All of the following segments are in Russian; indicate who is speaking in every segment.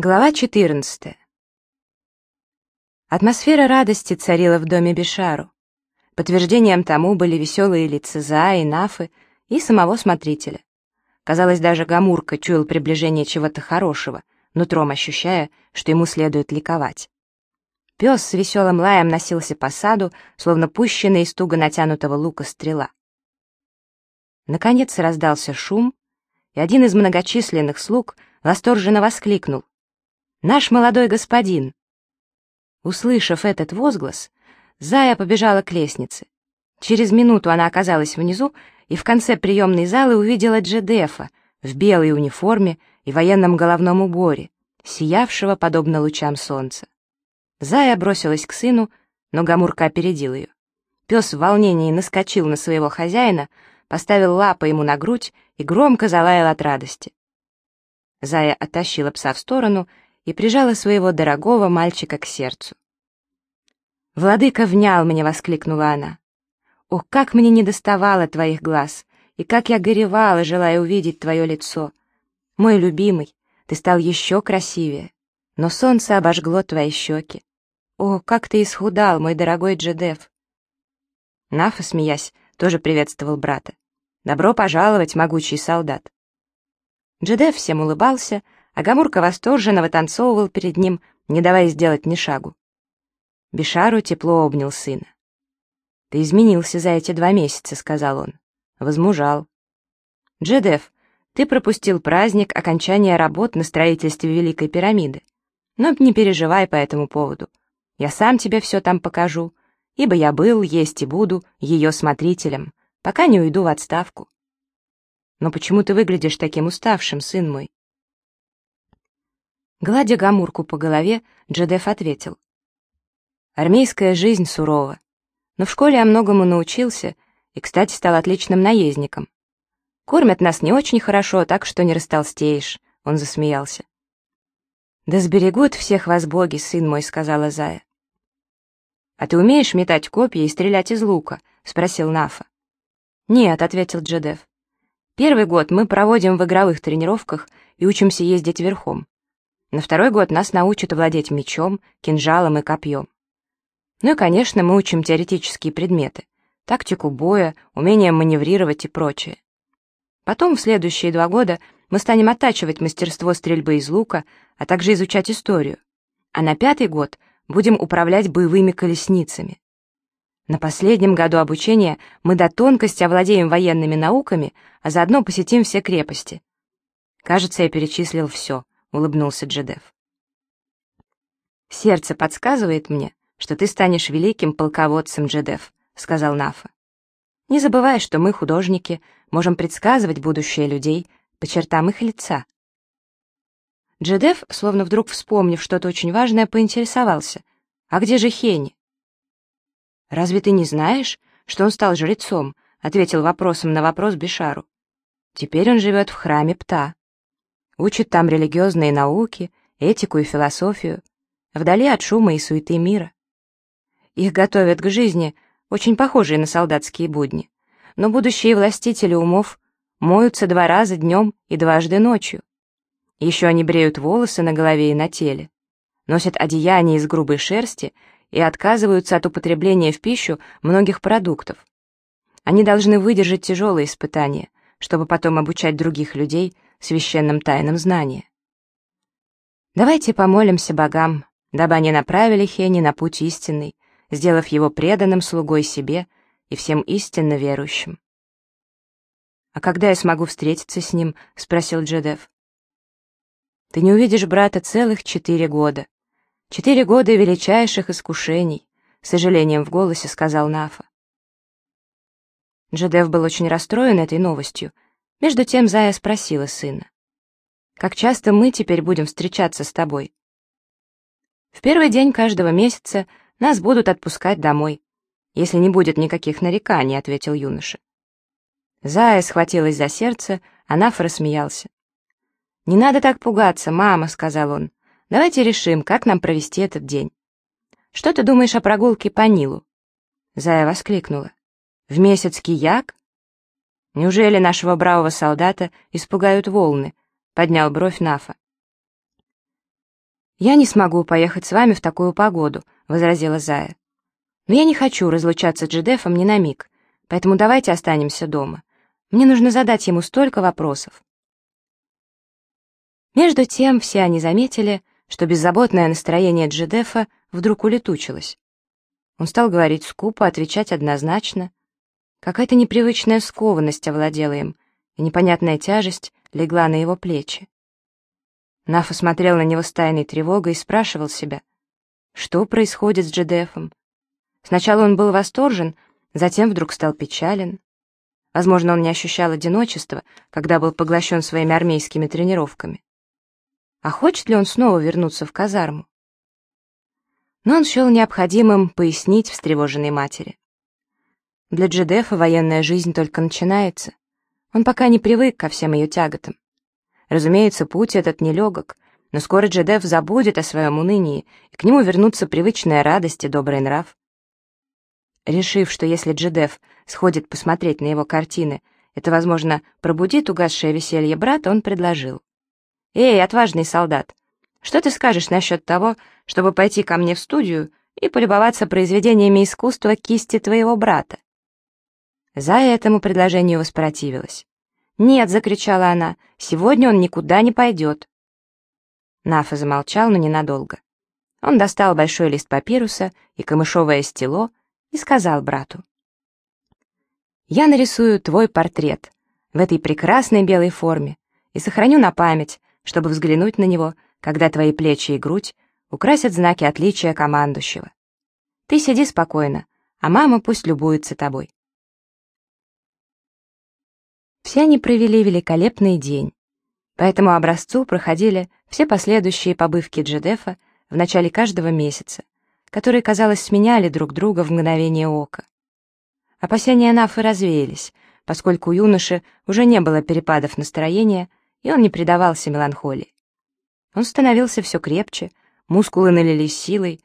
Speaker 1: Глава 14. Атмосфера радости царила в доме Бешару. Подтверждением тому были веселые лица За и Нафы и самого смотрителя. Казалось, даже Гамурка чуял приближение чего-то хорошего, нутром ощущая, что ему следует ликовать. Пес с веселым лаем носился по саду, словно пущенный из туго натянутого лука стрела. Наконец раздался шум, и один из многочисленных слуг восторженно воскликнул. Наш молодой господин!» Услышав этот возглас, Зая побежала к лестнице. Через минуту она оказалась внизу и в конце приемной залы увидела Джедефа в белой униформе и военном головном уборе, сиявшего подобно лучам солнца. Зая бросилась к сыну, но Гамурка опередил ее. Пес в волнении наскочил на своего хозяина, поставил лапы ему на грудь и громко залаял от радости. Зая оттащила пса в сторону и прижала своего дорогого мальчика к сердцу. «Владыка внял мне!» — воскликнула она. «Ох, как мне не доставало твоих глаз, и как я горевала, желая увидеть твое лицо! Мой любимый, ты стал еще красивее, но солнце обожгло твои щеки. О, как ты исхудал, мой дорогой Джедеф!» Нафа, смеясь, тоже приветствовал брата. «Добро пожаловать, могучий солдат!» Джедеф всем улыбался, а Гамурка восторженно вытанцовывал перед ним, не давая сделать ни шагу. Бишару тепло обнял сына. «Ты изменился за эти два месяца», — сказал он. «Возмужал». «Джедеф, ты пропустил праздник окончания работ на строительстве Великой пирамиды. Но не переживай по этому поводу. Я сам тебе все там покажу, ибо я был, есть и буду ее смотрителем, пока не уйду в отставку». «Но почему ты выглядишь таким уставшим, сын мой?» Гладя Гамурку по голове, Джедеф ответил. «Армейская жизнь сурова. Но в школе я многому научился и, кстати, стал отличным наездником. Кормят нас не очень хорошо, так что не растолстеешь», — он засмеялся. «Да сберегут всех вас боги, сын мой», — сказала Зая. «А ты умеешь метать копья и стрелять из лука?» — спросил Нафа. «Нет», — ответил Джедеф. «Первый год мы проводим в игровых тренировках и учимся ездить верхом. На второй год нас научат владеть мечом, кинжалом и копьем. Ну и, конечно, мы учим теоретические предметы, тактику боя, умение маневрировать и прочее. Потом, в следующие два года, мы станем оттачивать мастерство стрельбы из лука, а также изучать историю. А на пятый год будем управлять боевыми колесницами. На последнем году обучения мы до тонкости овладеем военными науками, а заодно посетим все крепости. Кажется, я перечислил все. — улыбнулся Джедеф. «Сердце подсказывает мне, что ты станешь великим полководцем, Джедеф», — сказал Нафа. «Не забывай, что мы, художники, можем предсказывать будущее людей по чертам их лица». Джедеф, словно вдруг вспомнив что-то очень важное, поинтересовался. «А где же Хени?» «Разве ты не знаешь, что он стал жрецом?» — ответил вопросом на вопрос Бишару. «Теперь он живет в храме Пта» учит там религиозные науки, этику и философию, вдали от шума и суеты мира. Их готовят к жизни, очень похожие на солдатские будни, но будущие властители умов моются два раза днем и дважды ночью. Еще они бреют волосы на голове и на теле, носят одеяния из грубой шерсти и отказываются от употребления в пищу многих продуктов. Они должны выдержать тяжелые испытания, чтобы потом обучать других людей – священным тайнам знания. Давайте помолимся богам, дабы они направили Хени на путь истинный, сделав его преданным слугой себе и всем истинно верующим. «А когда я смогу встретиться с ним?» — спросил Джедеф. «Ты не увидишь брата целых четыре года. Четыре года величайших искушений», — с сожалением в голосе сказал Нафа. Джедеф был очень расстроен этой новостью, между тем Зая спросила сына. «Как часто мы теперь будем встречаться с тобой?» «В первый день каждого месяца нас будут отпускать домой, если не будет никаких нареканий», — ответил юноша. Зая схватилась за сердце, а Наф рассмеялся. «Не надо так пугаться, мама», — сказал он. «Давайте решим, как нам провести этот день. Что ты думаешь о прогулке по Нилу?» Зая воскликнула. «В месяц кияк? Неужели нашего бравого солдата испугают волны? Поднял бровь Нафа. «Я не смогу поехать с вами в такую погоду», — возразила Зая. «Но я не хочу разлучаться с Джедефом ни на миг, поэтому давайте останемся дома. Мне нужно задать ему столько вопросов». Между тем все они заметили, что беззаботное настроение Джедефа вдруг улетучилось. Он стал говорить скупо, отвечать однозначно. Какая-то непривычная скованность овладела им, и непонятная тяжесть легла на его плечи. Нафа смотрел на него с тайной тревогой и спрашивал себя, что происходит с Джедефом. Сначала он был восторжен, затем вдруг стал печален. Возможно, он не ощущал одиночества, когда был поглощен своими армейскими тренировками. А хочет ли он снова вернуться в казарму? Но он счел необходимым пояснить встревоженной матери. Для Джедефа военная жизнь только начинается. Он пока не привык ко всем ее тяготам. Разумеется, путь этот нелегок, но скоро Джедеф забудет о своем унынии, и к нему вернутся привычная радость и добрый нрав. Решив, что если Джедеф сходит посмотреть на его картины, это, возможно, пробудит угасшее веселье брата, он предложил. «Эй, отважный солдат, что ты скажешь насчет того, чтобы пойти ко мне в студию и полюбоваться произведениями искусства кисти твоего брата?» Зая этому предложению воспротивилась. «Нет», — закричала она, — «сегодня он никуда не пойдет». Нафа замолчал, но ненадолго. Он достал большой лист папируса и камышовое стело и сказал брату. «Я нарисую твой портрет в этой прекрасной белой форме и сохраню на память, чтобы взглянуть на него, когда твои плечи и грудь украсят знаки отличия командующего. Ты сиди спокойно, а мама пусть любуется тобой. Все они провели великолепный день. По этому образцу проходили все последующие побывки Джедефа в начале каждого месяца, которые, казалось, сменяли друг друга в мгновение ока. Опасения Нафы развеялись, поскольку у юноши уже не было перепадов настроения, и он не предавался меланхолии. Он становился все крепче, мускулы налились силой,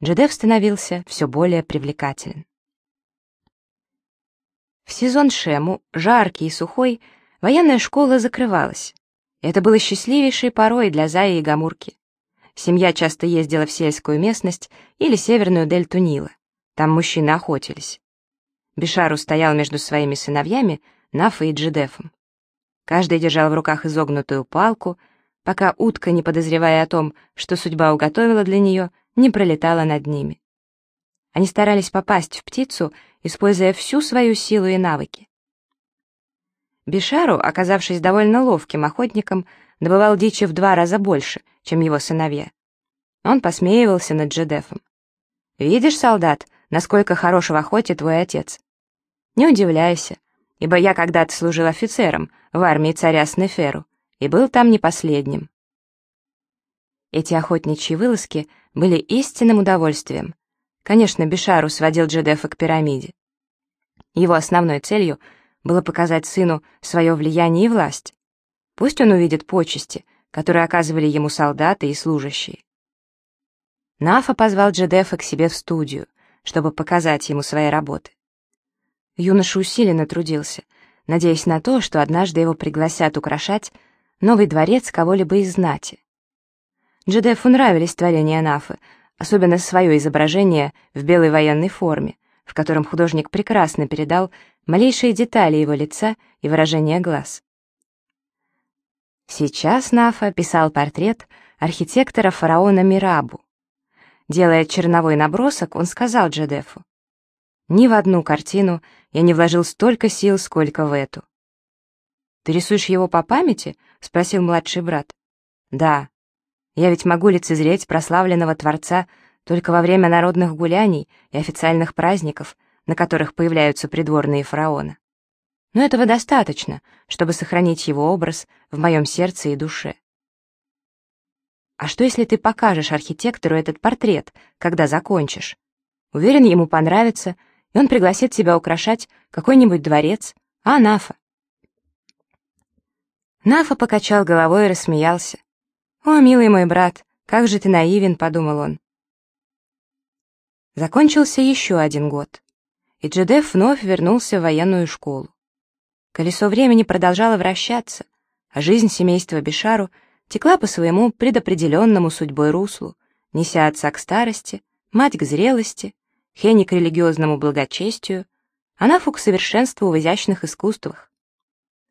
Speaker 1: Джедеф становился все более привлекателен. В сезон Шему, жаркий и сухой, военная школа закрывалась. Это было счастливейшей порой для Заи и Гамурки. Семья часто ездила в сельскую местность или северную дельту Нила. Там мужчины охотились. Бишару стоял между своими сыновьями, Нафой и Джедефом. Каждый держал в руках изогнутую палку, пока утка, не подозревая о том, что судьба уготовила для нее, не пролетала над ними. Они старались попасть в птицу, используя всю свою силу и навыки. Бишару, оказавшись довольно ловким охотником, добывал дичи в два раза больше, чем его сыновья. Он посмеивался над Джедефом. «Видишь, солдат, насколько хорош в охоте твой отец?» «Не удивляйся, ибо я когда-то служил офицером в армии царя Снеферу и был там не последним. Эти охотничьи вылазки были истинным удовольствием. Конечно, Бишару сводил Джедефа к пирамиде. Его основной целью было показать сыну свое влияние и власть. Пусть он увидит почести, которые оказывали ему солдаты и служащие. Нафа позвал Джедефа к себе в студию, чтобы показать ему свои работы. Юноша усиленно трудился, надеясь на то, что однажды его пригласят украшать новый дворец кого-либо из знати. Джедефу нравились творения Нафы, особенно свое изображение в белой военной форме, в котором художник прекрасно передал малейшие детали его лица и выражения глаз. Сейчас Нафа писал портрет архитектора фараона Мирабу. Делая черновой набросок, он сказал Джедефу, ни в одну картину я не вложил столько сил, сколько в эту. «Ты рисуешь его по памяти?» — спросил младший брат. «Да. Я ведь могу лицезреть прославленного Творца только во время народных гуляний и официальных праздников, на которых появляются придворные фараоны. Но этого достаточно, чтобы сохранить его образ в моем сердце и душе. А что, если ты покажешь архитектору этот портрет, когда закончишь? Уверен, ему понравится, и он пригласит тебя украшать какой-нибудь дворец, а Нафа. Нафа покачал головой и рассмеялся. «О, милый мой брат, как же ты наивен», — подумал он. Закончился еще один год, и Джедеф вновь вернулся в военную школу. Колесо времени продолжало вращаться, а жизнь семейства Бишару текла по своему предопределенному судьбой руслу, неся отца к старости, мать к зрелости, Хенни к религиозному благочестию, Анафу к совершенству в изящных искусствах.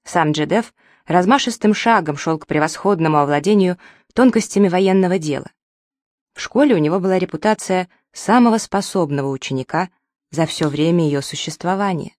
Speaker 1: Сам Джедеф размашистым шагом шел к превосходному овладению тонкостями военного дела. В школе у него была репутация самого способного ученика за все время ее существования.